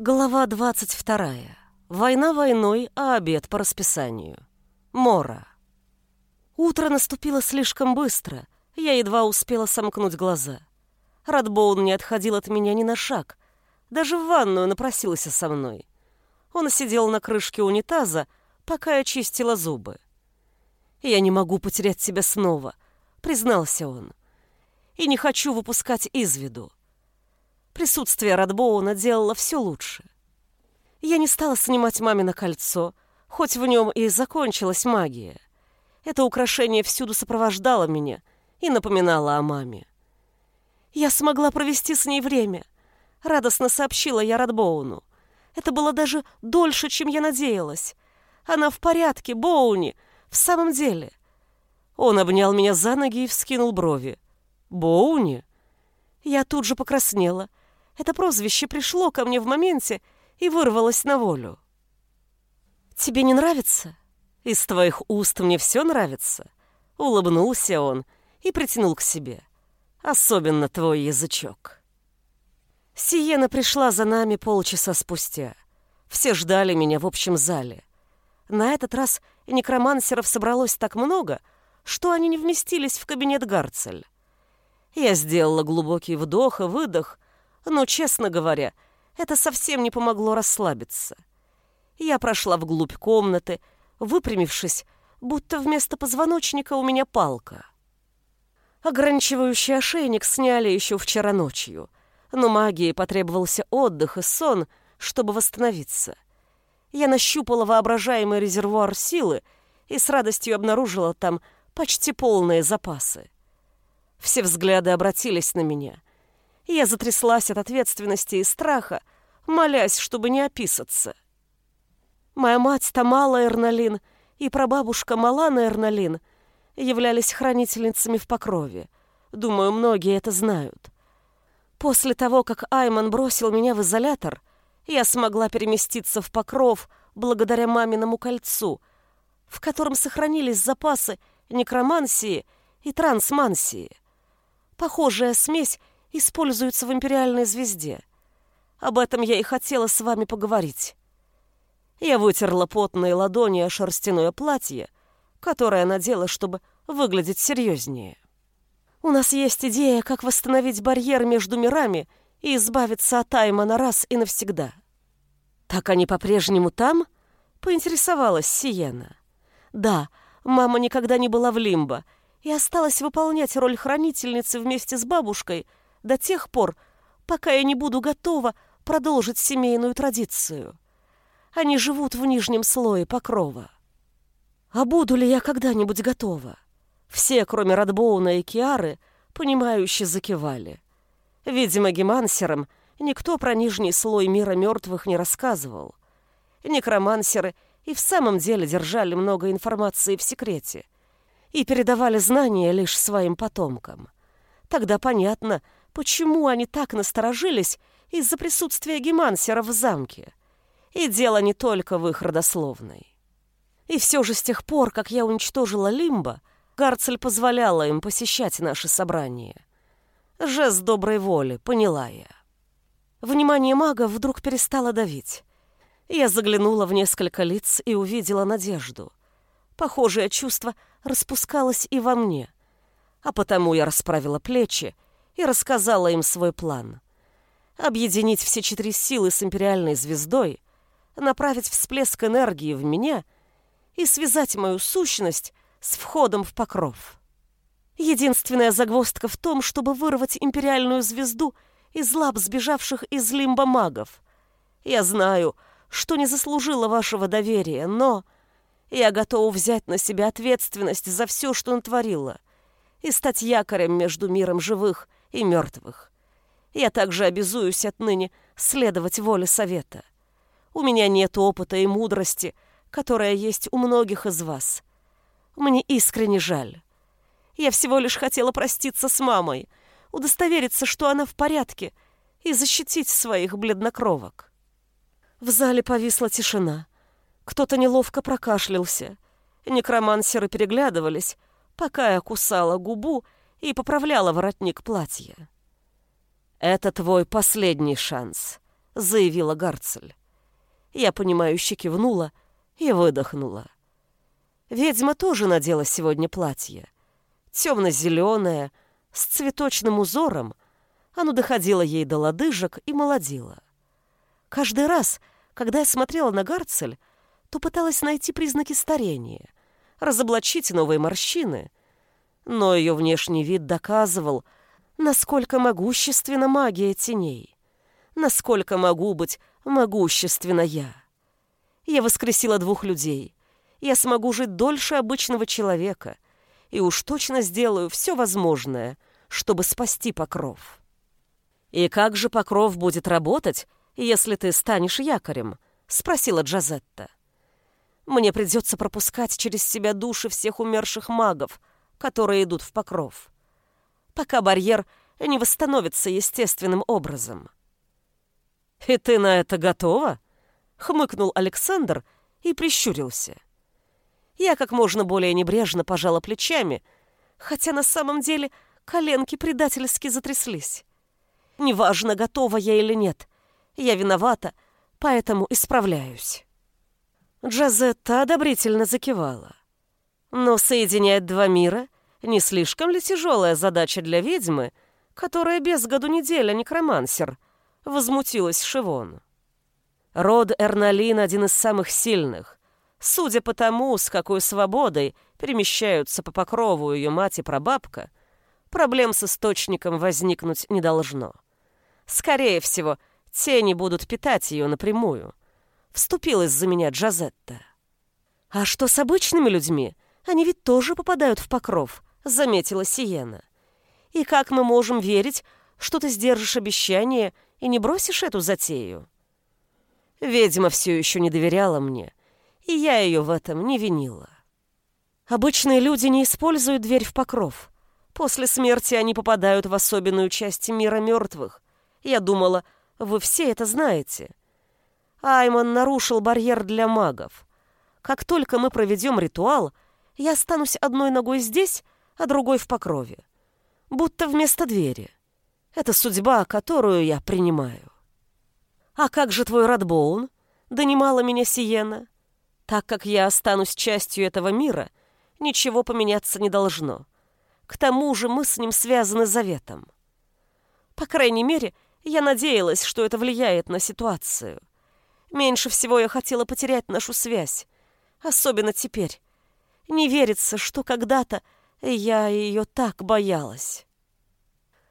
Глава 22. Война войной, а обед по расписанию. Мора. Утро наступило слишком быстро. Я едва успела сомкнуть глаза. Радбоун не отходил от меня ни на шаг. Даже в ванную напросился со мной. Он сидел на крышке унитаза, пока я чистила зубы. «Я не могу потерять тебя снова», — признался он. «И не хочу выпускать из виду. Присутствие Радбоуна делало все лучше. Я не стала снимать мамино кольцо, хоть в нем и закончилась магия. Это украшение всюду сопровождало меня и напоминало о маме. Я смогла провести с ней время. Радостно сообщила я Радбоуну. Это было даже дольше, чем я надеялась. Она в порядке, Боуни, в самом деле. Он обнял меня за ноги и вскинул брови. «Боуни?» Я тут же покраснела. Это прозвище пришло ко мне в моменте и вырвалось на волю. «Тебе не нравится?» «Из твоих уст мне все нравится», — улыбнулся он и притянул к себе. «Особенно твой язычок». Сиена пришла за нами полчаса спустя. Все ждали меня в общем зале. На этот раз некромансеров собралось так много, что они не вместились в кабинет Гарцель. Я сделала глубокий вдох и выдох, но, честно говоря, это совсем не помогло расслабиться. Я прошла вглубь комнаты, выпрямившись, будто вместо позвоночника у меня палка. Ограничивающий ошейник сняли еще вчера ночью, но магии потребовался отдых и сон, чтобы восстановиться. Я нащупала воображаемый резервуар силы и с радостью обнаружила там почти полные запасы. Все взгляды обратились на меня — я затряслась от ответственности и страха, молясь, чтобы не описаться. Моя мать Тамала Эрналин и прабабушка Малана Эрналин являлись хранительницами в Покрове. Думаю, многие это знают. После того, как Айман бросил меня в изолятор, я смогла переместиться в Покров благодаря маминому кольцу, в котором сохранились запасы некромансии и трансмансии. Похожая смесь используются в империальной звезде. Об этом я и хотела с вами поговорить. Я вытерла потные ладони о шерстяное платье, которое надела, чтобы выглядеть серьезнее. У нас есть идея, как восстановить барьер между мирами и избавиться от Аймана раз и навсегда. Так они по-прежнему там? Поинтересовалась Сиена. Да, мама никогда не была в Лимбо и осталась выполнять роль хранительницы вместе с бабушкой — до тех пор, пока я не буду готова продолжить семейную традицию. Они живут в нижнем слое покрова. А буду ли я когда-нибудь готова? Все, кроме Радбоуна и Киары, понимающе закивали. Видимо, гемансерам никто про нижний слой мира мертвых не рассказывал. Некромансеры и в самом деле держали много информации в секрете и передавали знания лишь своим потомкам. Тогда понятно, почему они так насторожились из-за присутствия гемансеров в замке. И дело не только в их родословной. И все же с тех пор, как я уничтожила Лимба, Гарцель позволяла им посещать наши собрания. Жест доброй воли, поняла я. Внимание мага вдруг перестало давить. Я заглянула в несколько лиц и увидела надежду. Похожее чувство распускалось и во мне. А потому я расправила плечи и рассказала им свой план. Объединить все четыре силы с империальной звездой, направить всплеск энергии в меня и связать мою сущность с входом в покров. Единственная загвоздка в том, чтобы вырвать империальную звезду из лап сбежавших из лимба магов. Я знаю, что не заслужила вашего доверия, но я готова взять на себя ответственность за все, что натворила, и стать якорем между миром живых и мертвых. Я также обязуюсь отныне следовать воле совета. У меня нет опыта и мудрости, которая есть у многих из вас. Мне искренне жаль. Я всего лишь хотела проститься с мамой, удостовериться, что она в порядке, и защитить своих бледнокровок. В зале повисла тишина. Кто-то неловко прокашлялся. Некромансеры переглядывались, пока я кусала губу и поправляла воротник платья. «Это твой последний шанс», — заявила Гарцель. Я понимающе кивнула и выдохнула. Ведьма тоже надела сегодня платье. Темно-зеленое, с цветочным узором. Оно доходило ей до лодыжек и молодило. Каждый раз, когда я смотрела на Гарцель, то пыталась найти признаки старения, разоблачить новые морщины. Но ее внешний вид доказывал, насколько могущественна магия теней, насколько могу быть могущественна я. Я воскресила двух людей. Я смогу жить дольше обычного человека и уж точно сделаю все возможное, чтобы спасти Покров. «И как же Покров будет работать, если ты станешь якорем?» — спросила Джазетта. «Мне придется пропускать через себя души всех умерших магов, которые идут в Покров, пока барьер не восстановится естественным образом». «И ты на это готова?» — хмыкнул Александр и прищурился. Я как можно более небрежно пожала плечами, хотя на самом деле коленки предательски затряслись. Неважно, готова я или нет, я виновата, поэтому исправляюсь. Джазетта одобрительно закивала. Но соединять два мира не слишком ли тяжелая задача для ведьмы, которая без году неделя некромансер, возмутилась Шивон. Род Эрналин один из самых сильных. Судя по тому, с какой свободой перемещаются по покрову ее мать и прабабка, проблем с источником возникнуть не должно. Скорее всего, тени будут питать ее напрямую. Вступилась за меня Джазетта. «А что с обычными людьми? Они ведь тоже попадают в покров», — заметила Сиена. «И как мы можем верить, что ты сдержишь обещание и не бросишь эту затею?» Ведьма все еще не доверяла мне, и я ее в этом не винила. Обычные люди не используют дверь в покров. После смерти они попадают в особенную часть мира мертвых. Я думала, вы все это знаете. Айман нарушил барьер для магов. Как только мы проведем ритуал, я останусь одной ногой здесь, а другой в покрове. Будто вместо двери. Это судьба, которую я принимаю. «А как же твой Радбоун?» — донимала меня Сиена. «Так как я останусь частью этого мира, ничего поменяться не должно. К тому же мы с ним связаны заветом. По крайней мере, я надеялась, что это влияет на ситуацию. Меньше всего я хотела потерять нашу связь, особенно теперь. Не верится, что когда-то я ее так боялась».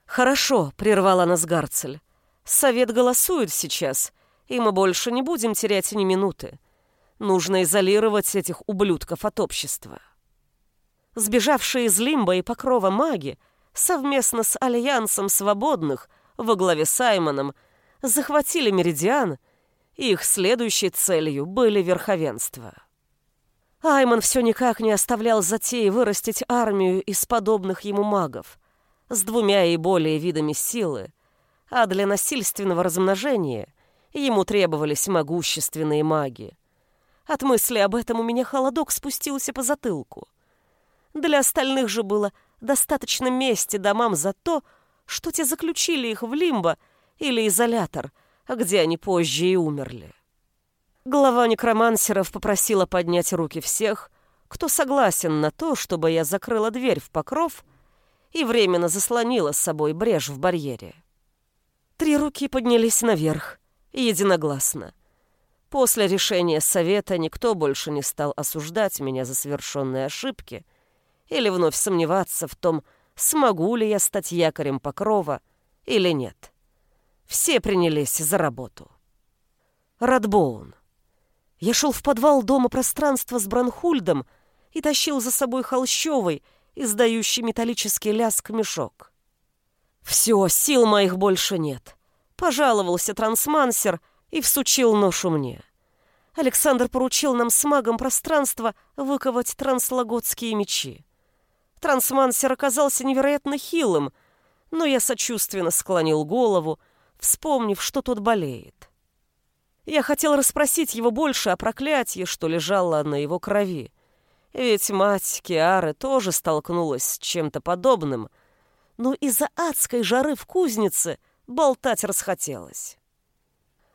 «Хорошо», — прервала нас Гарцель. Совет голосует сейчас, и мы больше не будем терять ни минуты. Нужно изолировать этих ублюдков от общества. Сбежавшие из Лимба и Покрова маги совместно с Альянсом Свободных во главе с Саймоном захватили Меридиан, и их следующей целью были верховенства. Аймон все никак не оставлял затеи вырастить армию из подобных ему магов с двумя и более видами силы, а для насильственного размножения ему требовались могущественные маги. От мысли об этом у меня холодок спустился по затылку. Для остальных же было достаточно мести домам за то, что те заключили их в лимбо или изолятор, где они позже и умерли. Глава некромансеров попросила поднять руки всех, кто согласен на то, чтобы я закрыла дверь в покров и временно заслонила с собой брешь в барьере. Три руки поднялись наверх, единогласно. После решения совета никто больше не стал осуждать меня за совершенные ошибки или вновь сомневаться в том, смогу ли я стать якорем покрова или нет. Все принялись за работу. Радбоун. Я шел в подвал дома пространства с Бранхульдом и тащил за собой холщовый, издающий металлический ляск мешок. «Все, сил моих больше нет», — пожаловался трансмансер и всучил ношу мне. Александр поручил нам с магом пространства выковать транслогодские мечи. Трансмансер оказался невероятно хилым, но я сочувственно склонил голову, вспомнив, что тот болеет. Я хотел расспросить его больше о проклятии, что лежало на его крови. Ведь мать Киары тоже столкнулась с чем-то подобным — но из-за адской жары в кузнице болтать расхотелось.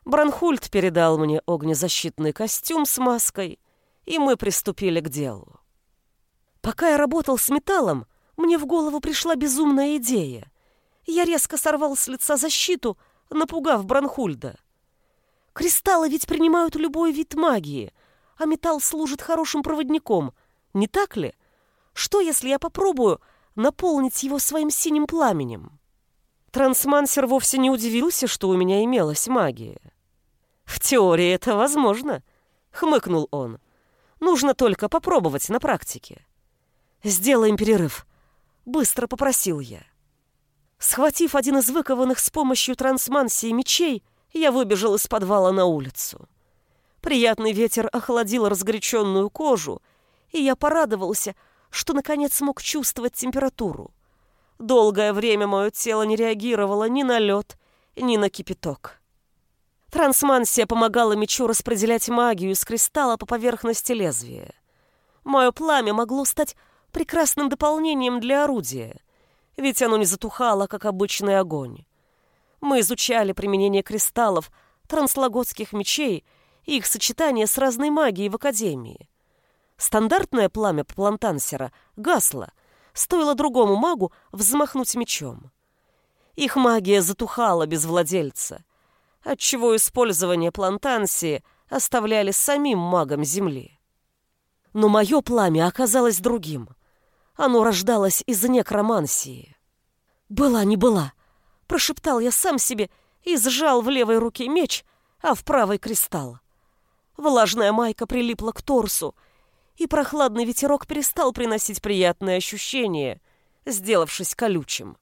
Бранхульт передал мне огнезащитный костюм с маской, и мы приступили к делу. Пока я работал с металлом, мне в голову пришла безумная идея. Я резко сорвал с лица защиту, напугав Бранхульда. Кристаллы ведь принимают любой вид магии, а металл служит хорошим проводником, не так ли? Что, если я попробую наполнить его своим синим пламенем? Трансмансер вовсе не удивился, что у меня имелась магия. «В теории это возможно», — хмыкнул он. «Нужно только попробовать на практике». «Сделаем перерыв», — быстро попросил я. Схватив один из выкованных с помощью трансмансии мечей, я выбежал из подвала на улицу. Приятный ветер охладил разгоряченную кожу, и я порадовался, что наконец смог чувствовать температуру. Долгое время мое тело не реагировало ни на лед, ни на кипяток. Трансмансия помогала мечу распределять магию из кристалла по поверхности лезвия. Мое пламя могло стать прекрасным дополнением для орудия, ведь оно не затухало, как обычный огонь. Мы изучали применение кристаллов, транслоготских мечей и их сочетание с разной магией в Академии. Стандартное пламя плантансера гасло, стоило другому магу взмахнуть мечом. Их магия затухала без владельца, отчего использование плантансии оставляли самим магам Земли. Но мое пламя оказалось другим. Оно рождалось из некромансии. «Была не была», — прошептал я сам себе и сжал в левой руке меч, а в правой — кристалл. Влажная майка прилипла к торсу, и прохладный ветерок перестал приносить приятные ощущения, сделавшись колючим.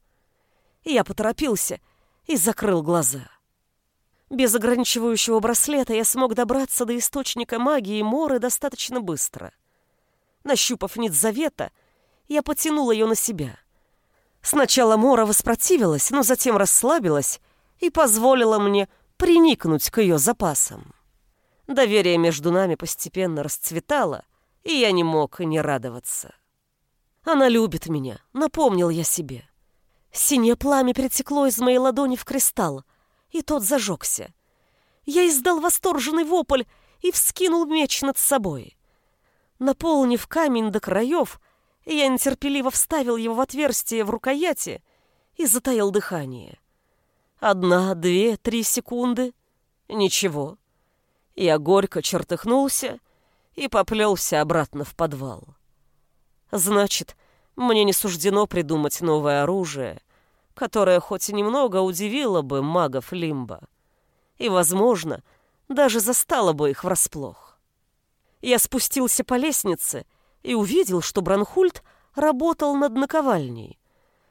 Я поторопился и закрыл глаза. Без ограничивающего браслета я смог добраться до источника магии Моры достаточно быстро. Нащупав нить завета, я потянул ее на себя. Сначала Мора воспротивилась, но затем расслабилась и позволила мне приникнуть к ее запасам. Доверие между нами постепенно расцветало, и я не мог не радоваться. Она любит меня, напомнил я себе. Синее пламя перетекло из моей ладони в кристалл, и тот зажегся. Я издал восторженный вопль и вскинул меч над собой. Наполнив камень до краев, я нетерпеливо вставил его в отверстие в рукояти и затаил дыхание. Одна, две, три секунды. Ничего. Я горько чертыхнулся и поплелся обратно в подвал. Значит, мне не суждено придумать новое оружие, которое хоть и немного удивило бы магов Лимба и, возможно, даже застало бы их врасплох. Я спустился по лестнице и увидел, что Бранхульт работал над наковальней.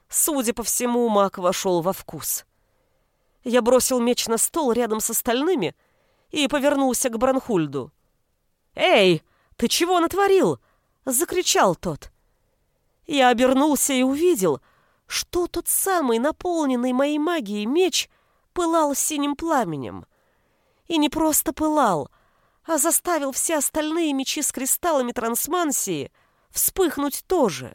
Судя по всему, маг вошел во вкус. Я бросил меч на стол рядом с остальными и повернулся к Бранхульду. «Эй, ты чего натворил?» — закричал тот. Я обернулся и увидел, что тот самый наполненный моей магией меч пылал синим пламенем. И не просто пылал, а заставил все остальные мечи с кристаллами трансмансии вспыхнуть тоже.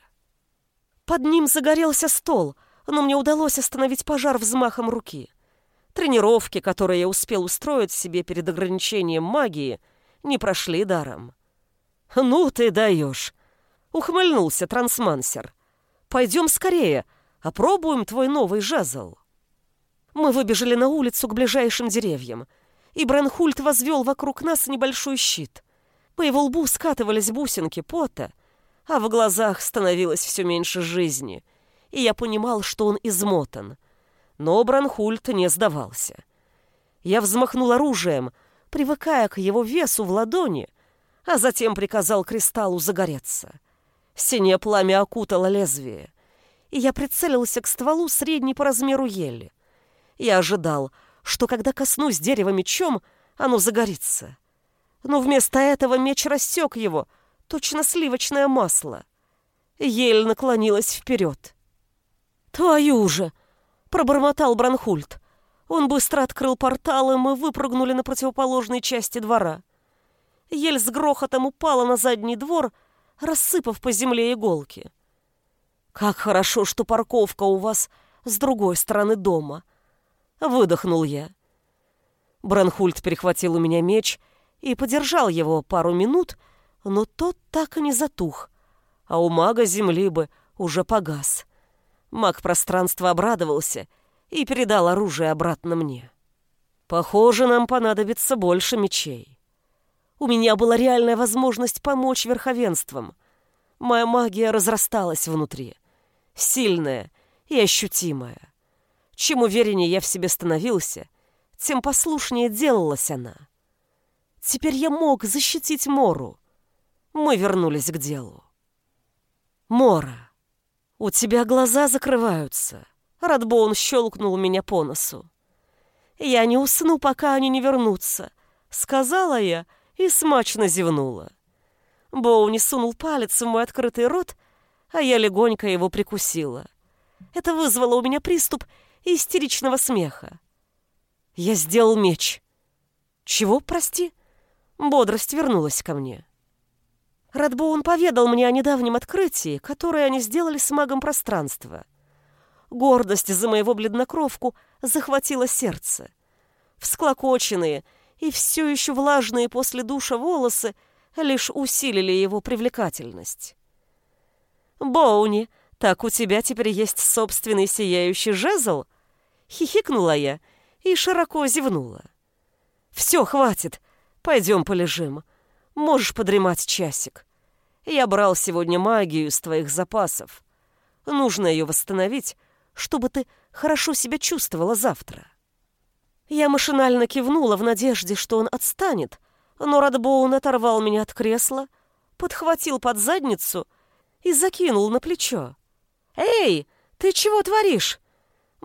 Под ним загорелся стол, но мне удалось остановить пожар взмахом руки. Тренировки, которые я успел устроить себе перед ограничением магии — не прошли даром. «Ну ты даешь!» — ухмыльнулся трансмансер. «Пойдем скорее, опробуем твой новый жезл». Мы выбежали на улицу к ближайшим деревьям, и Бранхульт возвел вокруг нас небольшой щит. По его лбу скатывались бусинки пота, а в глазах становилось все меньше жизни, и я понимал, что он измотан. Но Бранхульт не сдавался. Я взмахнул оружием — привыкая к его весу в ладони, а затем приказал кристаллу загореться. Синее пламя окутало лезвие, и я прицелился к стволу средней по размеру ели. Я ожидал, что когда коснусь дерева мечом, оно загорится. Но вместо этого меч рассек его, точно сливочное масло. Ель наклонилась вперед. «Твою же!» — пробормотал Бранхульт. Он быстро открыл портал, и мы выпрыгнули на противоположной части двора. Ель с грохотом упала на задний двор, рассыпав по земле иголки. «Как хорошо, что парковка у вас с другой стороны дома!» Выдохнул я. Бранхульт перехватил у меня меч и подержал его пару минут, но тот так и не затух, а у мага земли бы уже погас. Маг пространства обрадовался и передал оружие обратно мне. Похоже, нам понадобится больше мечей. У меня была реальная возможность помочь верховенствам. Моя магия разрасталась внутри, сильная и ощутимая. Чем увереннее я в себе становился, тем послушнее делалась она. Теперь я мог защитить Мору. Мы вернулись к делу. Мора, у тебя глаза закрываются. Радбоун щелкнул меня по носу. Я не усну, пока они не вернутся, сказала я и смачно зевнула. Боуни сунул палец в мой открытый рот, а я легонько его прикусила. Это вызвало у меня приступ истеричного смеха. Я сделал меч. Чего, прости? Бодрость вернулась ко мне. Радбоун поведал мне о недавнем открытии, которое они сделали с магом пространства. Гордость за моего бледнокровку захватила сердце. Всклокоченные и все еще влажные после душа волосы лишь усилили его привлекательность. «Боуни, так у тебя теперь есть собственный сияющий жезл?» Хихикнула я и широко зевнула. «Все, хватит. Пойдем полежим. Можешь подремать часик. Я брал сегодня магию из твоих запасов. Нужно ее восстановить, чтобы ты хорошо себя чувствовала завтра». Я машинально кивнула в надежде, что он отстанет, но Радбоун оторвал меня от кресла, подхватил под задницу и закинул на плечо. «Эй, ты чего творишь?»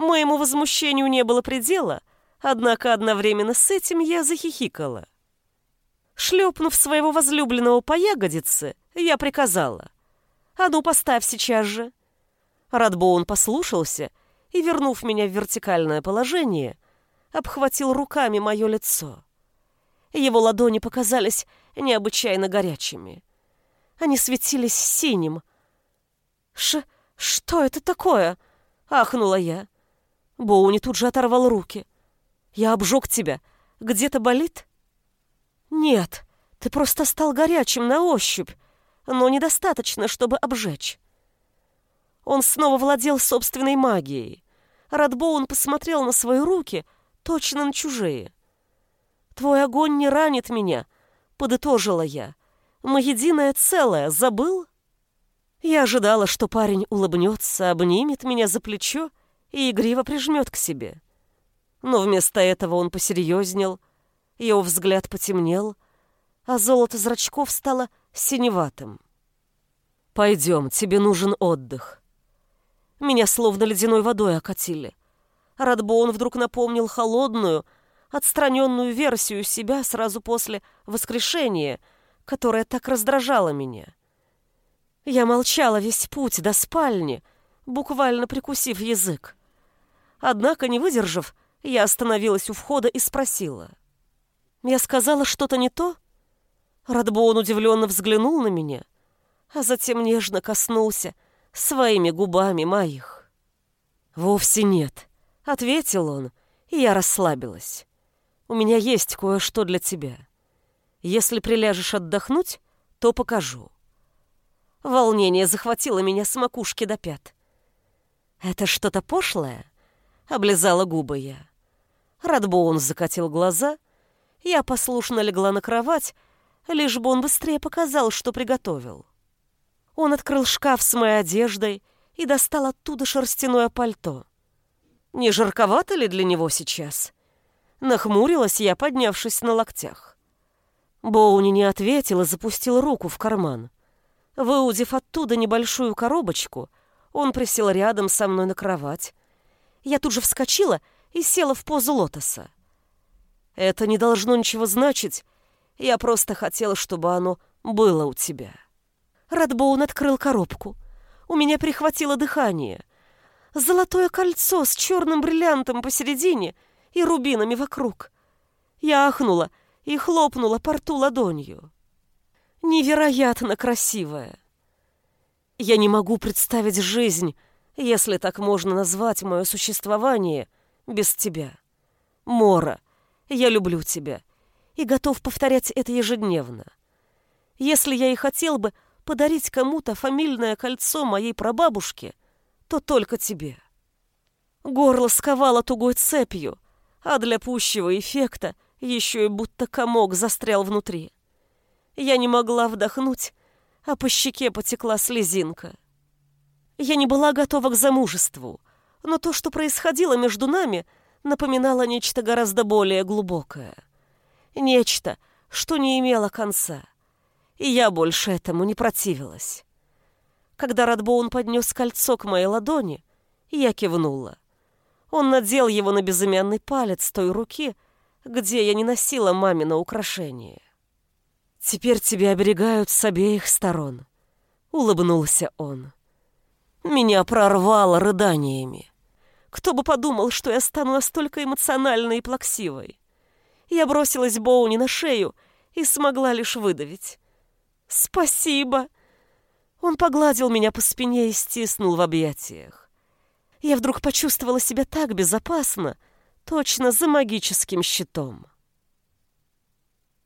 Моему возмущению не было предела, однако одновременно с этим я захихикала. Шлепнув своего возлюбленного по ягодице, я приказала. «А ну, поставь сейчас же!» Радбоун послушался и, вернув меня в вертикальное положение, обхватил руками мое лицо. Его ладони показались необычайно горячими. Они светились синим. «Ш... что это такое?» — ахнула я. Боуни тут же оторвал руки. «Я обжег тебя. Где-то болит?» «Нет, ты просто стал горячим на ощупь, но недостаточно, чтобы обжечь». Он снова владел собственной магией. Радбоун посмотрел на свои руки, точно на чужие. «Твой огонь не ранит меня», — подытожила я. «Мы единое целое, забыл?» Я ожидала, что парень улыбнется, обнимет меня за плечо и игриво прижмет к себе. Но вместо этого он посерьезнел, его взгляд потемнел, а золото зрачков стало синеватым. «Пойдем, тебе нужен отдых». Меня словно ледяной водой окатили. Радбоун вдруг напомнил холодную, отстраненную версию себя сразу после воскрешения, которая так раздражала меня. Я молчала весь путь до спальни, буквально прикусив язык. Однако, не выдержав, я остановилась у входа и спросила. «Я сказала что-то не то?» Радбоун удивленно взглянул на меня, а затем нежно коснулся своими губами моих. «Вовсе нет», — ответил он, и я расслабилась. «У меня есть кое-что для тебя. Если приляжешь отдохнуть, то покажу». Волнение захватило меня с макушки до пят. «Это что-то пошлое?» Облизала губы я. Радбоун закатил глаза. Я послушно легла на кровать, лишь бы он быстрее показал, что приготовил. Он открыл шкаф с моей одеждой и достал оттуда шерстяное пальто. Не жарковато ли для него сейчас? Нахмурилась я, поднявшись на локтях. Боуни не ответил и запустил руку в карман. Выудив оттуда небольшую коробочку, он присел рядом со мной на кровать, я тут же вскочила и села в позу лотоса. Это не должно ничего значить. Я просто хотела, чтобы оно было у тебя. Радбоун открыл коробку. У меня прихватило дыхание. Золотое кольцо с черным бриллиантом посередине и рубинами вокруг. Я ахнула и хлопнула по рту ладонью. Невероятно красивая. Я не могу представить жизнь, если так можно назвать мое существование без тебя. Мора, Я люблю тебя и готов повторять это ежедневно. Если я и хотел бы подарить кому-то фамильное кольцо моей прабабушки, то только тебе. Горло сковало тугой цепью, а для пущего эффекта еще и будто комок застрял внутри. Я не могла вдохнуть, а по щеке потекла слезинка. Я не была готова к замужеству, но то, что происходило между нами, напоминало нечто гораздо более глубокое. Нечто, что не имело конца. И я больше этому не противилась. Когда Радбоун поднес кольцо к моей ладони, я кивнула. Он надел его на безымянный палец той руки, где я не носила мамино украшение. «Теперь тебя оберегают с обеих сторон», — улыбнулся он. Меня прорвало рыданиями. Кто бы подумал, что я стану настолько эмоциональной и плаксивой. Я бросилась Боуни на шею и смогла лишь выдавить. «Спасибо!» Он погладил меня по спине и стиснул в объятиях. Я вдруг почувствовала себя так безопасно, точно за магическим щитом.